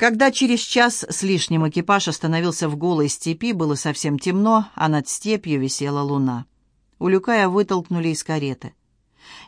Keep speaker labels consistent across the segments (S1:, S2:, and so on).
S1: Когда через час с лишним экипаж остановился в голой степи, было совсем темно, а над степью висела луна. Улюкая вытолкнули из кареты.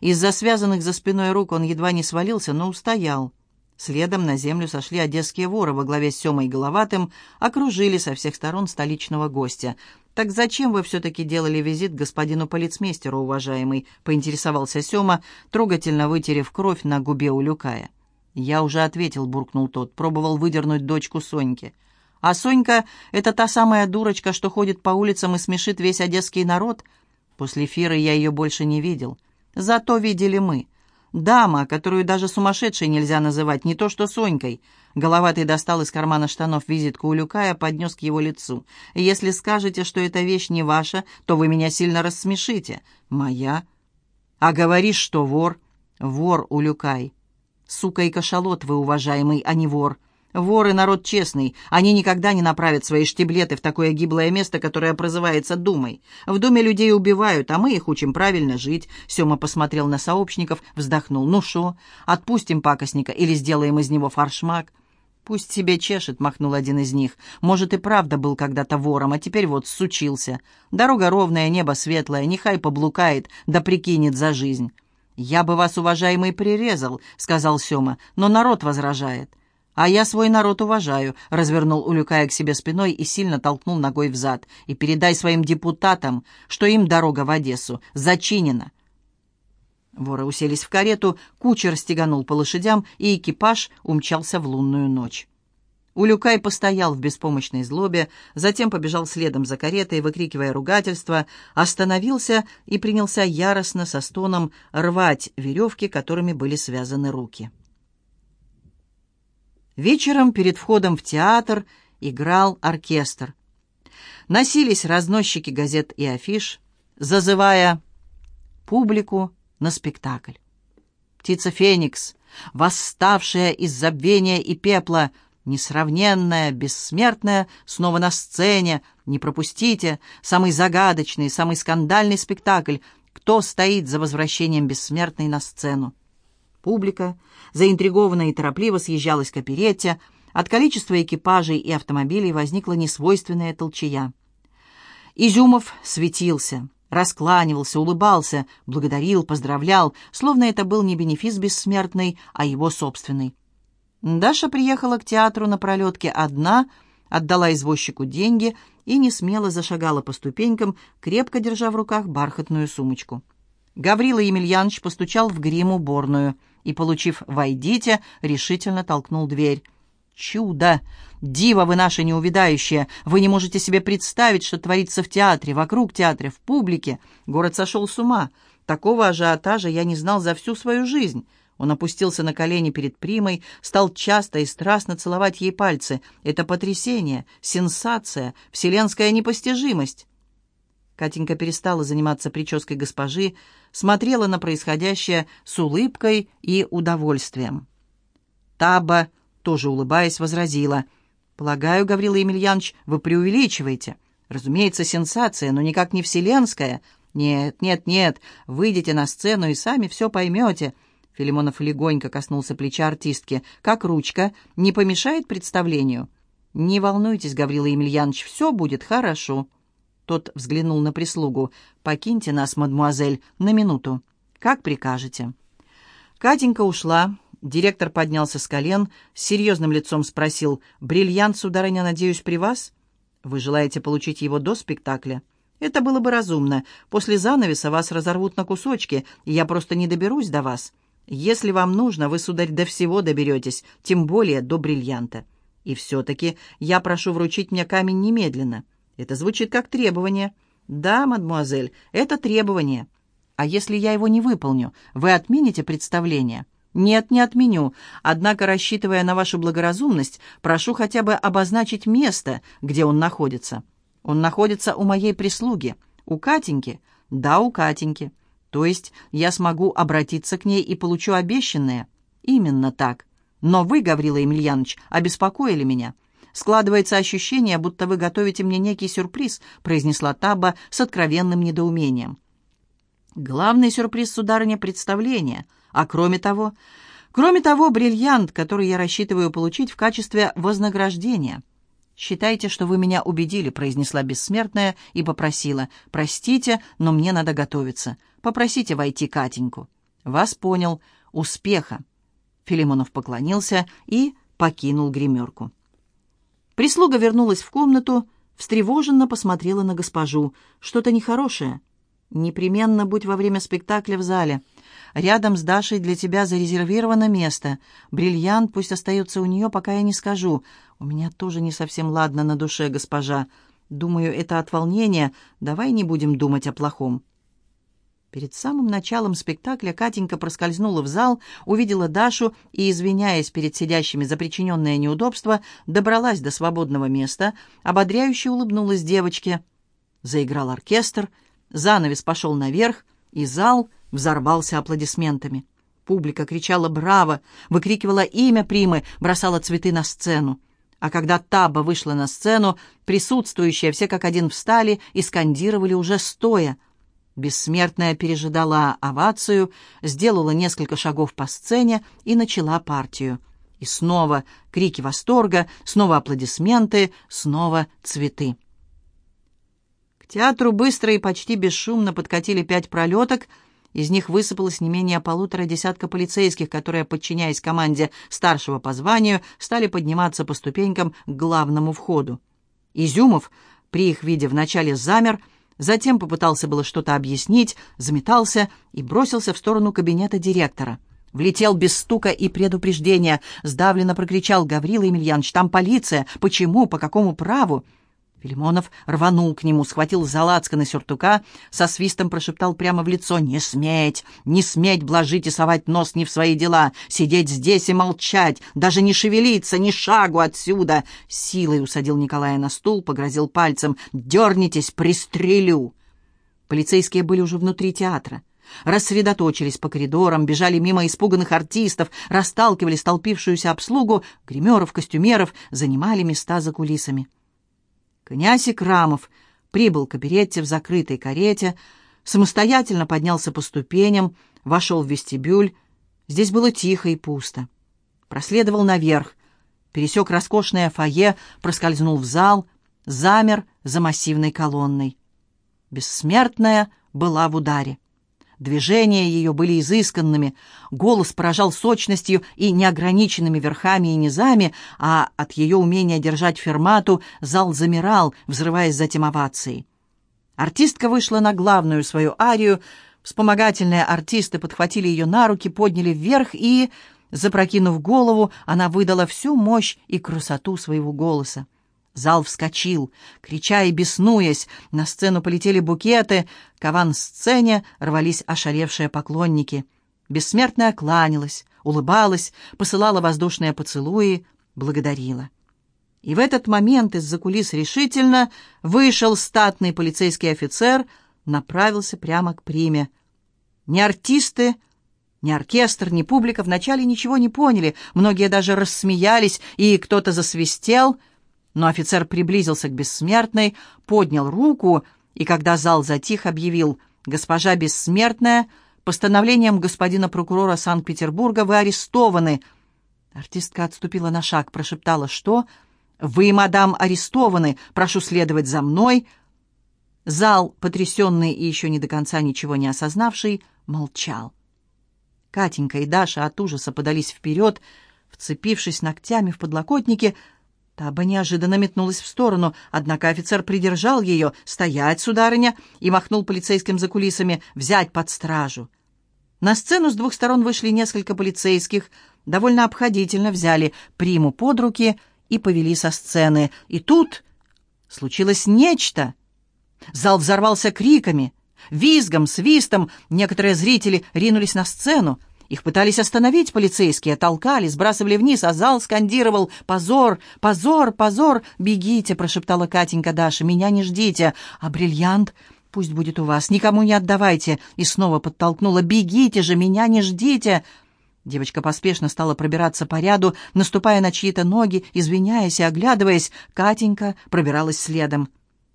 S1: Из-за связанных за спиной рук он едва не свалился, но устоял. Следом на землю сошли одесские воры во главе с Семой Головатым, окружили со всех сторон столичного гостя. «Так зачем вы все-таки делали визит господину полицмейстеру, уважаемый?» — поинтересовался Сема, трогательно вытерев кровь на губе Улюкая. «Я уже ответил», — буркнул тот, пробовал выдернуть дочку Соньки. «А Сонька — это та самая дурочка, что ходит по улицам и смешит весь одесский народ?» После эфира я ее больше не видел. Зато видели мы. Дама, которую даже сумасшедшей нельзя называть, не то что Сонькой. Головатый достал из кармана штанов визитку Улюкая, поднес к его лицу. «Если скажете, что эта вещь не ваша, то вы меня сильно рассмешите». «Моя?» «А говоришь, что вор?» «Вор, Улюкай». Сука и кашалот вы, уважаемый, а не вор. Воры — народ честный. Они никогда не направят свои штиблеты в такое гиблое место, которое прозывается Думой. В Думе людей убивают, а мы их учим правильно жить. Сема посмотрел на сообщников, вздохнул. Ну шо, отпустим пакостника или сделаем из него фаршмак? «Пусть себе чешет», — махнул один из них. «Может, и правда был когда-то вором, а теперь вот сучился. Дорога ровная, небо светлое, нехай поблукает, да прикинет за жизнь». «Я бы вас, уважаемый, прирезал», — сказал Сёма, — «но народ возражает». «А я свой народ уважаю», — развернул Улюкая к себе спиной и сильно толкнул ногой в зад. «И передай своим депутатам, что им дорога в Одессу зачинена». Воры уселись в карету, кучер стеганул по лошадям, и экипаж умчался в лунную ночь. Улюкай постоял в беспомощной злобе, затем побежал следом за каретой, выкрикивая ругательство, остановился и принялся яростно со стоном рвать веревки, которыми были связаны руки. Вечером перед входом в театр играл оркестр. Носились разносчики газет и афиш, зазывая публику на спектакль. Птица Феникс, восставшая из забвения и пепла, Несравненная, бессмертная, снова на сцене. Не пропустите. Самый загадочный, самый скандальный спектакль. Кто стоит за возвращением бессмертной на сцену? Публика, заинтригованная и торопливо съезжалась к оперете. От количества экипажей и автомобилей возникла несвойственная толчая. Изюмов светился, раскланивался, улыбался, благодарил, поздравлял, словно это был не бенефис бессмертный, а его собственный. Даша приехала к театру на пролетке одна, отдала извозчику деньги и не смело зашагала по ступенькам, крепко держа в руках бархатную сумочку. Гаврила Емельянович постучал в грим уборную и, получив «войдите», решительно толкнул дверь. «Чудо! Диво вы наше неувидающее! Вы не можете себе представить, что творится в театре, вокруг театра, в публике. Город сошел с ума. Такого ажиотажа я не знал за всю свою жизнь». Он опустился на колени перед Примой, стал часто и страстно целовать ей пальцы. Это потрясение, сенсация, вселенская непостижимость. Катенька перестала заниматься прической госпожи, смотрела на происходящее с улыбкой и удовольствием. Таба, тоже улыбаясь, возразила. «Полагаю, Гаврила Емельянович, вы преувеличиваете. Разумеется, сенсация, но никак не вселенская. Нет, нет, нет, выйдите на сцену и сами все поймете». Филимонов легонько коснулся плеча артистки. «Как ручка? Не помешает представлению?» «Не волнуйтесь, Гаврила Емельянович, все будет хорошо». Тот взглянул на прислугу. «Покиньте нас, мадмуазель, на минуту. Как прикажете». Катенька ушла. Директор поднялся с колен, с серьезным лицом спросил, «Бриллиант, сударыня, надеюсь, при вас? Вы желаете получить его до спектакля?» «Это было бы разумно. После занавеса вас разорвут на кусочки, и я просто не доберусь до вас. Если вам нужно, вы, сударь, до всего доберетесь, тем более до бриллианта. И все-таки я прошу вручить мне камень немедленно. Это звучит как требование. Да, мадмуазель, это требование. А если я его не выполню, вы отмените представление? Нет, не отменю. Однако, рассчитывая на вашу благоразумность, прошу хотя бы обозначить место, где он находится. Он находится у моей прислуги. У Катеньки? Да, у Катеньки. То есть я смогу обратиться к ней и получу обещанное? Именно так. Но вы, Гаврила Емельянович, обеспокоили меня. Складывается ощущение, будто вы готовите мне некий сюрприз, произнесла Таба с откровенным недоумением. Главный сюрприз, сударыня, представление. А кроме того, Кроме того, бриллиант, который я рассчитываю получить в качестве вознаграждения. «Считайте, что вы меня убедили», — произнесла бессмертная и попросила. «Простите, но мне надо готовиться. Попросите войти Катеньку». «Вас понял. Успеха». Филимонов поклонился и покинул гримерку. Прислуга вернулась в комнату, встревоженно посмотрела на госпожу. «Что-то нехорошее?» «Непременно будь во время спектакля в зале. Рядом с Дашей для тебя зарезервировано место. Бриллиант пусть остается у нее, пока я не скажу. У меня тоже не совсем ладно на душе, госпожа. Думаю, это от волнения. Давай не будем думать о плохом». Перед самым началом спектакля Катенька проскользнула в зал, увидела Дашу и, извиняясь перед сидящими за причиненное неудобство, добралась до свободного места, ободряюще улыбнулась девочке. Заиграл оркестр, занавес пошел наверх, и зал взорвался аплодисментами. Публика кричала «Браво!», выкрикивала имя Примы, бросала цветы на сцену. А когда Таба вышла на сцену, присутствующие все как один встали и скандировали уже стоя — Бессмертная пережидала овацию, сделала несколько шагов по сцене и начала партию. И снова крики восторга, снова аплодисменты, снова цветы. К театру быстро и почти бесшумно подкатили пять пролеток, из них высыпалось не менее полутора десятка полицейских, которые, подчиняясь команде старшего по званию, стали подниматься по ступенькам к главному входу. Изюмов при их виде вначале замер, Затем попытался было что-то объяснить, заметался и бросился в сторону кабинета директора. Влетел без стука и предупреждения, сдавленно прокричал Гаврила Емельянович, там полиция, почему, по какому праву? Филимонов рванул к нему, схватил за лацканы сюртука, со свистом прошептал прямо в лицо «Не сметь! Не сметь блажить и совать нос не в свои дела! Сидеть здесь и молчать! Даже не шевелиться, ни шагу отсюда!» Силой усадил Николая на стул, погрозил пальцем «Дернитесь, пристрелю!» Полицейские были уже внутри театра. Рассредоточились по коридорам, бежали мимо испуганных артистов, расталкивали столпившуюся обслугу, гримеров, костюмеров, занимали места за кулисами. Князь Икрамов прибыл к оперетте в закрытой карете, самостоятельно поднялся по ступеням, вошел в вестибюль. Здесь было тихо и пусто. Проследовал наверх, пересек роскошное фойе, проскользнул в зал, замер за массивной колонной. Бессмертная была в ударе. Движения ее были изысканными, голос поражал сочностью и неограниченными верхами и низами, а от ее умения держать фермату зал замирал, взрываясь затем овацией. Артистка вышла на главную свою арию, вспомогательные артисты подхватили ее на руки, подняли вверх и, запрокинув голову, она выдала всю мощь и красоту своего голоса. Зал вскочил, крича и беснуясь, на сцену полетели букеты, к аван-сцене рвались ошаревшие поклонники. Бессмертная кланялась, улыбалась, посылала воздушные поцелуи, благодарила. И в этот момент из-за кулис решительно вышел статный полицейский офицер, направился прямо к приме. Ни артисты, ни оркестр, ни публика вначале ничего не поняли, многие даже рассмеялись, и кто-то засвистел — но офицер приблизился к бессмертной, поднял руку и, когда зал затих, объявил «Госпожа бессмертная, постановлением господина прокурора Санкт-Петербурга вы арестованы». Артистка отступила на шаг, прошептала «Что?» «Вы, мадам, арестованы. Прошу следовать за мной». Зал, потрясенный и еще не до конца ничего не осознавший, молчал. Катенька и Даша от ужаса подались вперед, вцепившись ногтями в подлокотники, Таба неожиданно метнулась в сторону, однако офицер придержал ее «Стоять, сударыня!» и махнул полицейским за кулисами «Взять под стражу!». На сцену с двух сторон вышли несколько полицейских, довольно обходительно взяли приму под руки и повели со сцены. И тут случилось нечто. Зал взорвался криками, визгом, свистом. Некоторые зрители ринулись на сцену. Их пытались остановить полицейские, толкали, сбрасывали вниз, а зал скандировал «Позор! Позор! Позор! Бегите!» — прошептала Катенька Даша. «Меня не ждите! А бриллиант пусть будет у вас, никому не отдавайте!» И снова подтолкнула «Бегите же! Меня не ждите!» Девочка поспешно стала пробираться по ряду, наступая на чьи-то ноги, извиняясь и оглядываясь. Катенька пробиралась следом.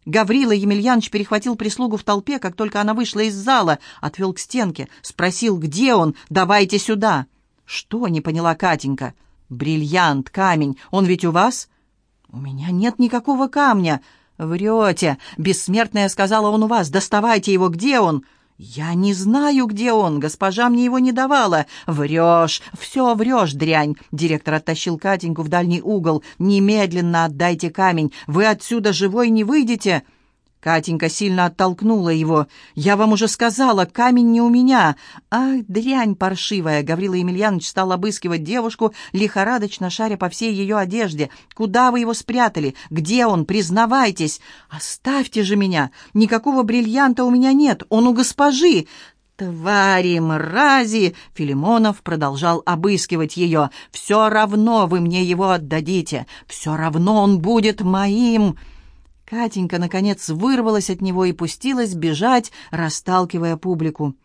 S1: Гаврила Емельянович перехватил прислугу в толпе, как только она вышла из зала, отвел к стенке, спросил, где он, давайте сюда. «Что?» — не поняла Катенька. «Бриллиант, камень, он ведь у вас?» «У меня нет никакого камня». «Врете! Бессмертная сказала, он у вас. Доставайте его, где он?» «Я не знаю, где он. Госпожа мне его не давала». «Врешь! Все врешь, дрянь!» Директор оттащил Катеньку в дальний угол. «Немедленно отдайте камень. Вы отсюда живой не выйдете!» Катенька сильно оттолкнула его. «Я вам уже сказала, камень не у меня!» «Ах, дрянь паршивая!» Гаврила Емельянович стал обыскивать девушку, лихорадочно шаря по всей ее одежде. «Куда вы его спрятали? Где он? Признавайтесь!» «Оставьте же меня! Никакого бриллианта у меня нет! Он у госпожи!» «Твари, мрази!» — Филимонов продолжал обыскивать ее. «Все равно вы мне его отдадите! Все равно он будет моим!» Катенька, наконец, вырвалась от него и пустилась бежать, расталкивая публику.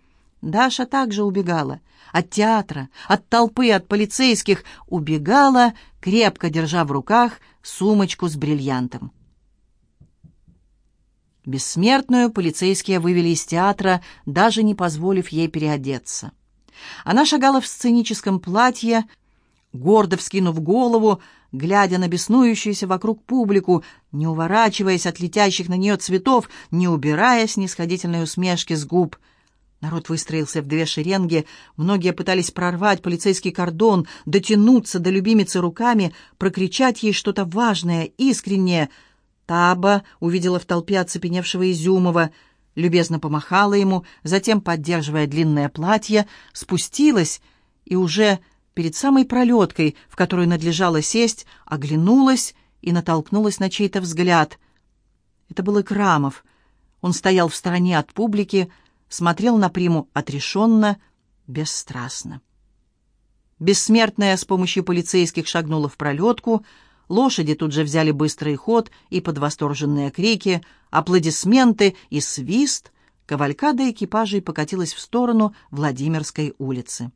S1: Даша также убегала. От театра, от толпы, от полицейских. Убегала, крепко держа в руках сумочку с бриллиантом. Бессмертную полицейские вывели из театра, даже не позволив ей переодеться. Она шагала в сценическом платье, гордо вскинув голову, глядя на беснующуюся вокруг публику, не уворачиваясь от летящих на нее цветов, не убирая снисходительной усмешки с губ. Народ выстроился в две шеренги, многие пытались прорвать полицейский кордон, дотянуться до любимицы руками, прокричать ей что-то важное, искреннее. Таба увидела в толпе оцепеневшего Изюмова, любезно помахала ему, затем, поддерживая длинное платье, спустилась и уже перед самой пролеткой, в которую надлежало сесть, оглянулась и натолкнулась на чей-то взгляд. Это был Икрамов. Он стоял в стороне от публики, смотрел на приму отрешенно, бесстрастно. Бессмертная с помощью полицейских шагнула в пролетку, лошади тут же взяли быстрый ход и под восторженные крики, аплодисменты и свист кавалькада экипажей покатилась в сторону Владимирской улицы.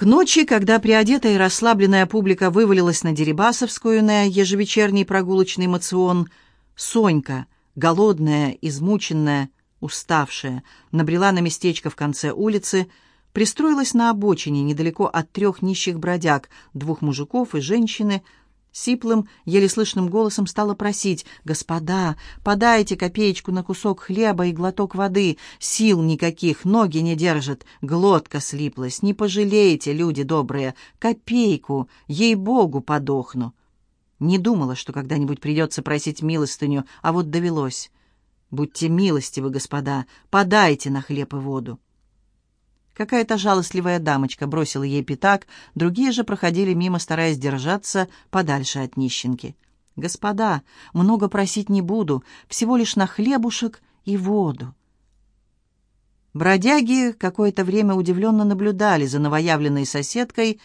S1: К ночи, когда приодетая и расслабленная публика вывалилась на Дерибасовскую на ежевечерний прогулочный мацион, Сонька, голодная, измученная, уставшая, набрела на местечко в конце улицы, пристроилась на обочине недалеко от трех нищих бродяг, двух мужиков и женщины, Сиплым, еле слышным голосом стала просить, «Господа, подайте копеечку на кусок хлеба и глоток воды. Сил никаких, ноги не держат, глотка слиплась. Не пожалейте, люди добрые, копейку, ей-богу, подохну». Не думала, что когда-нибудь придется просить милостыню, а вот довелось. «Будьте милостивы, господа, подайте на хлеб и воду». Какая-то жалостливая дамочка бросила ей пятак, другие же проходили мимо, стараясь держаться подальше от нищенки. «Господа, много просить не буду, всего лишь на хлебушек и воду». Бродяги какое-то время удивленно наблюдали за новоявленной соседкой,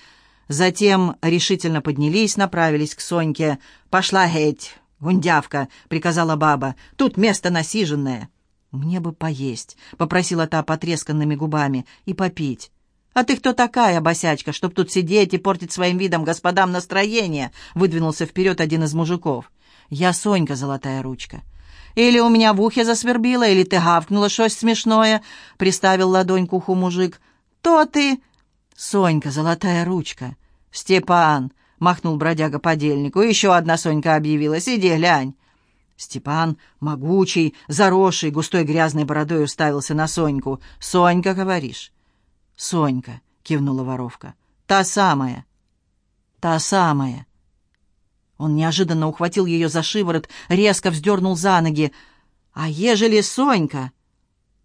S1: затем решительно поднялись, направились к Соньке. «Пошла геть, гундявка!» — приказала баба. «Тут место насиженное!» «Мне бы поесть», — попросила та потресканными губами, — «и попить». «А ты кто такая, босячка, чтоб тут сидеть и портить своим видом господам настроение?» — выдвинулся вперед один из мужиков. «Я Сонька, золотая ручка». «Или у меня в ухе засвербило, или ты гавкнула что-то смешное», — приставил ладонь к уху мужик. «То ты...» «Сонька, золотая ручка». «Степан», — махнул бродяга подельнику, — «еще одна Сонька объявилась, иди глянь». Степан, могучий, заросший, густой грязной бородой уставился на Соньку. «Сонька, говоришь?» «Сонька», — кивнула воровка. «Та самая». «Та самая». Он неожиданно ухватил ее за шиворот, резко вздернул за ноги. «А ежели Сонька?»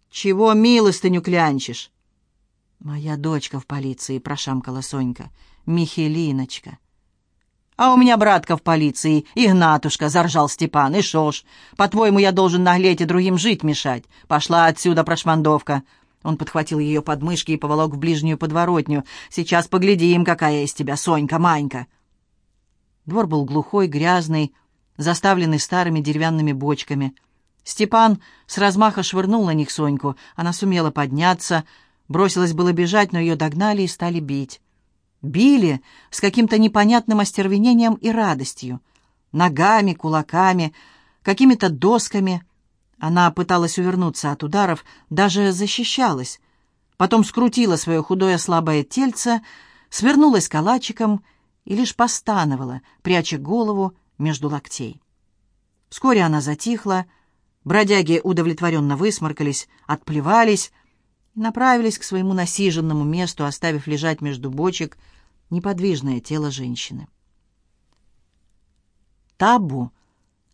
S1: «Чего милостыню клянчишь?» «Моя дочка в полиции», — прошамкала Сонька. «Михелиночка». «А у меня братка в полиции, Игнатушка», — заржал Степан. «И шо ж, по-твоему, я должен наглеть и другим жить мешать? Пошла отсюда, прошмандовка». Он подхватил ее подмышки и поволок в ближнюю подворотню. «Сейчас поглядим, какая из тебя Сонька, Манька». Двор был глухой, грязный, заставленный старыми деревянными бочками. Степан с размаха швырнул на них Соньку. Она сумела подняться, бросилась было бежать, но ее догнали и стали бить. Били с каким-то непонятным остервенением и радостью. Ногами, кулаками, какими-то досками. Она пыталась увернуться от ударов, даже защищалась. потом скрутила свое худое слабое тельце, свернулась калачиком и лишь постановала, пряча голову между локтей. Вскоре она затихла, бродяги удовлетворенно высморкались, отплевались направились к своему насиженному месту, оставив лежать между бочек неподвижное тело женщины. Табу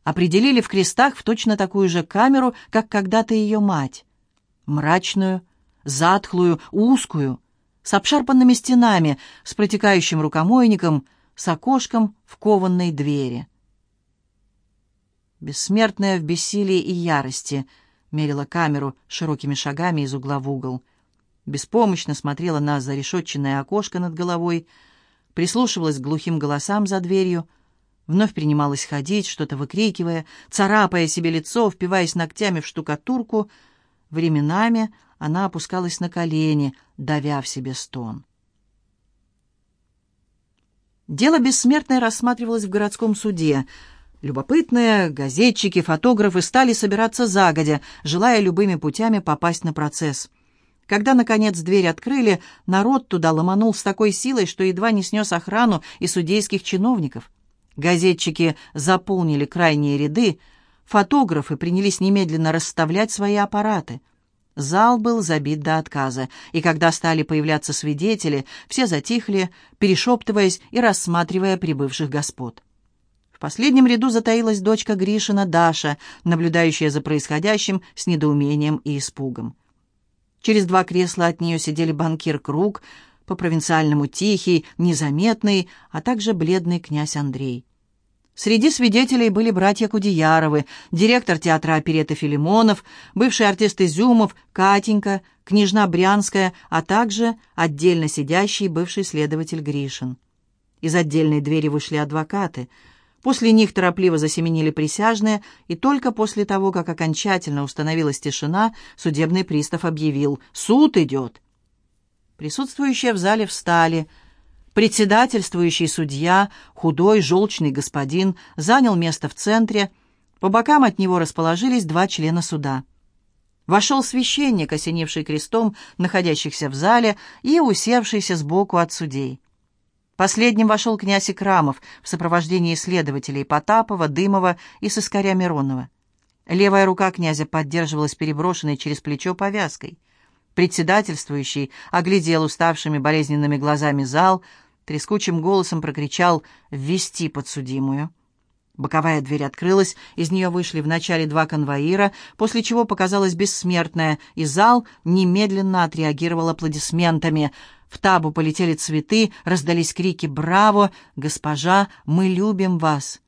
S1: определили в крестах в точно такую же камеру, как когда-то ее мать. Мрачную, затхлую, узкую, с обшарпанными стенами, с протекающим рукомойником, с окошком в кованной двери. Бессмертная в бессилии и ярости мерила камеру широкими шагами из угла в угол. Беспомощно смотрела на зарешетченное окошко над головой, прислушивалась к глухим голосам за дверью, вновь принималась ходить, что-то выкрикивая, царапая себе лицо, впиваясь ногтями в штукатурку. Временами она опускалась на колени, давя в себе стон. Дело бессмертное рассматривалось в городском суде. Любопытные газетчики, фотографы стали собираться загодя, желая любыми путями попасть на процесс. Когда, наконец, дверь открыли, народ туда ломанул с такой силой, что едва не снес охрану и судейских чиновников. Газетчики заполнили крайние ряды, фотографы принялись немедленно расставлять свои аппараты. Зал был забит до отказа, и когда стали появляться свидетели, все затихли, перешептываясь и рассматривая прибывших господ. В последнем ряду затаилась дочка Гришина, Даша, наблюдающая за происходящим с недоумением и испугом. Через два кресла от нее сидели банкир Круг, по-провинциальному тихий, незаметный, а также бледный князь Андрей. Среди свидетелей были братья Кудеяровы, директор театра опереты Филимонов, бывший артист Изюмов, Катенька, княжна Брянская, а также отдельно сидящий бывший следователь Гришин. Из отдельной двери вышли адвокаты — После них торопливо засеменили присяжные, и только после того, как окончательно установилась тишина, судебный пристав объявил «Суд идет!». Присутствующие в зале встали. Председательствующий судья, худой, желчный господин, занял место в центре. По бокам от него расположились два члена суда. Вошел священник, осенивший крестом находящихся в зале и усевшийся сбоку от судей. Последним вошел князь Икрамов в сопровождении следователей Потапова, Дымова и Соскаря Миронова. Левая рука князя поддерживалась переброшенной через плечо повязкой. Председательствующий оглядел уставшими болезненными глазами зал, трескучим голосом прокричал «Ввести подсудимую». Боковая дверь открылась, из нее вышли вначале два конвоира, после чего показалась бессмертная, и зал немедленно отреагировал аплодисментами – в табу полетели цветы, раздались крики «Браво! Госпожа, мы любим вас!»